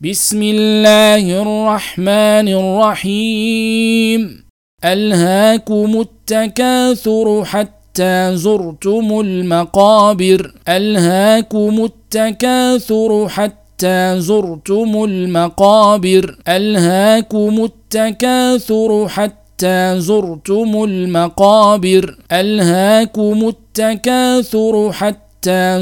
بسم الله الرحمن الرحيم. ألهاكم التكاثر حتى زرتم المقابر. ألهاكم التكاثر حتى زرتم المقابر. ألهاكم التكاثر حتى زرتم المقابر. ألهاكم التكاثر حتى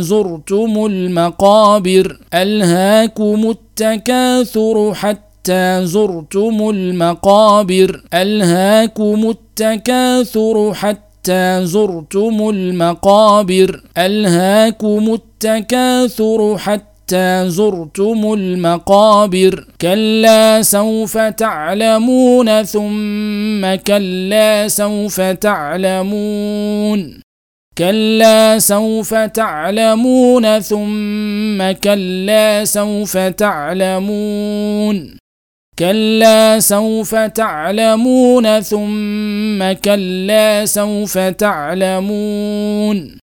زرتم المقابر ألهاكم التكاثر حتى حتى زرتم المقابر ألهاكم التكاثر حتى زرتم المقابر ألهاكم التكاثر حتى زرتم المقابر. كلا سوف تعلمون ثم كلا سوف تعلمون. كلا سوف تعلمون ثم كلا سوف تعلمون كلا سوف تعلمون ثم كلا سوف تعلمون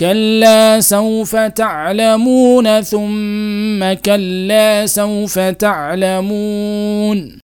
كلا سوف تعلمون ثم كلا سوف تعلمون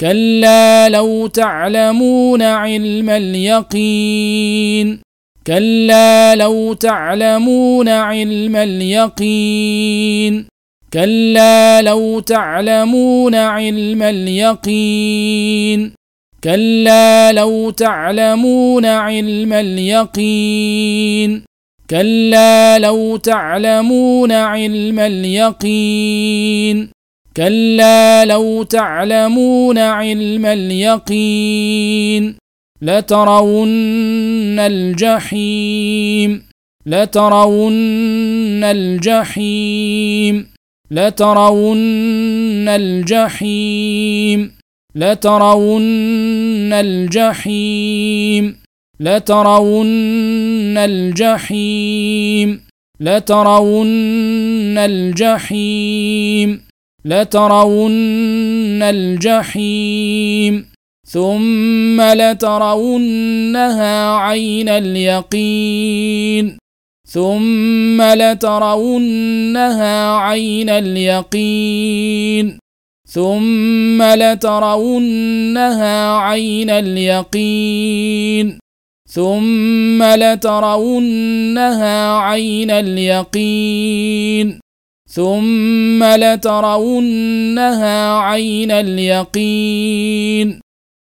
كلا لو تعلمون علم اليقين. كلا لو تعلمون علم اليقين. كلا لو تعلمون علم اليقين. كلا لو تعلمون علم اليقين. كلا لو تعلمون علم اليقين. كلا لو تعلمون علم اليقين لترون الجحيم لترون الجحيم لترون الجحيم لترون الجحيم لترون الجحيم لترون الجحيم لترون الجحيم ثم لترونها عين اليقين ثم لترونها عين اليقين ثم لترونها عين اليقين ثم لترونها عين اليقين ثم لترونها عين اليقين.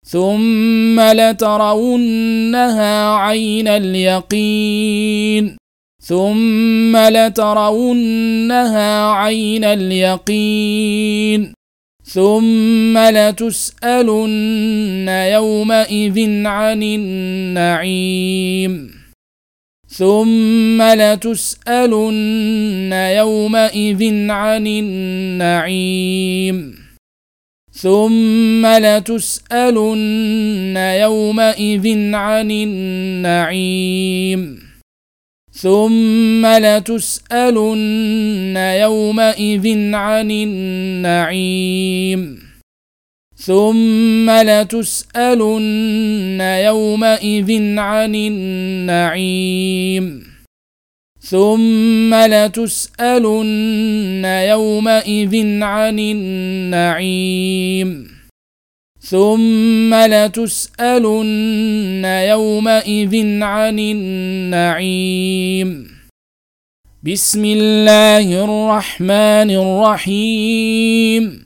ثم لترونها عين اليقين. ثم لترونها عين اليقين. ثم لتسألن يومئذ عن النعيم. ثم لتسألن يومئذ عن النعيم. ثم لتسألن يومئذ عن النعيم. ثم لتسألن يومئذ عن النعيم. ثم لتسألن يومئذ عن النعيم. ثم لتسألن يومئذ عن النعيم. ثم لتسألن يومئذ عن النعيم. بسم الله الرحمن الرحيم.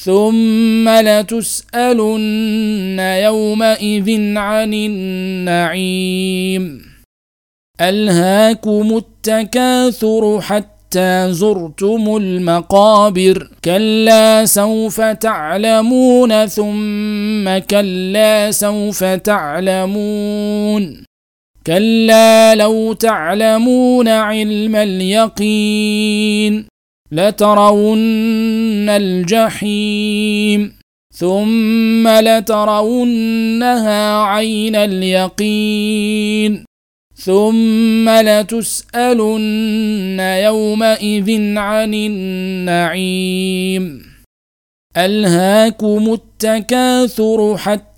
ثم لتسألن يومئذ عن النعيم. ألهاكم التكاثر حتى زرتم المقابر. كلا سوف تعلمون ثم كلا سوف تعلمون. كلا لو تعلمون علم اليقين. لترون الجحيم ثم لترونها عين اليقين ثم لتسألن يومئذ عن النعيم. ألهاكم التكاثر حتى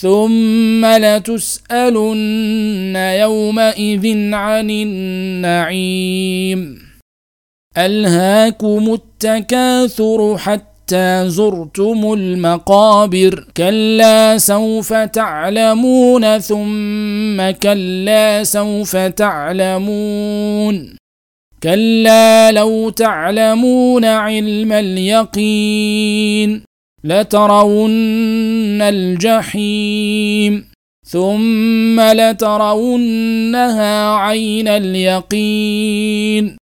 ثم لتسألن يومئذ عن النعيم. ألهاكم التكاثر حتى زرتم المقابر. كلا سوف تعلمون ثم كلا سوف تعلمون. كلا لو تعلمون علم اليقين. لترون الجحيم ثم لترونها عين اليقين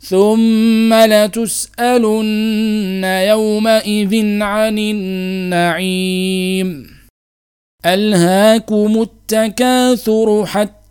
ثم لتسألن يومئذ عن النعيم. ألهاكم التكاثر حتى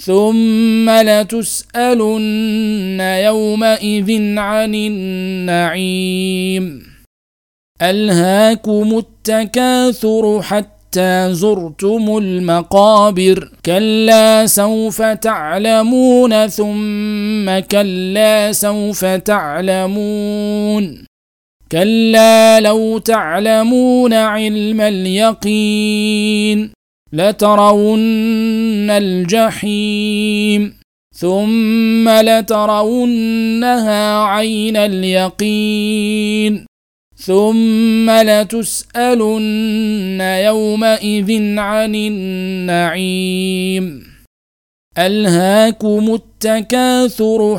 ثم لتسألن يومئذ عن النعيم. ألهاكم التكاثر حتى حتى زرتم المقابر. كلا سوف تعلمون ثم كلا سوف تعلمون. كلا لو تعلمون علم اليقين. لترون الجحيم ثم لترونها عين اليقين ثم لتسألن يومئذ عن النعيم. ألهاكم التكاثر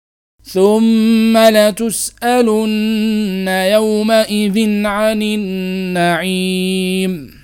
ثم لتسألن يومئذ عن النعيم.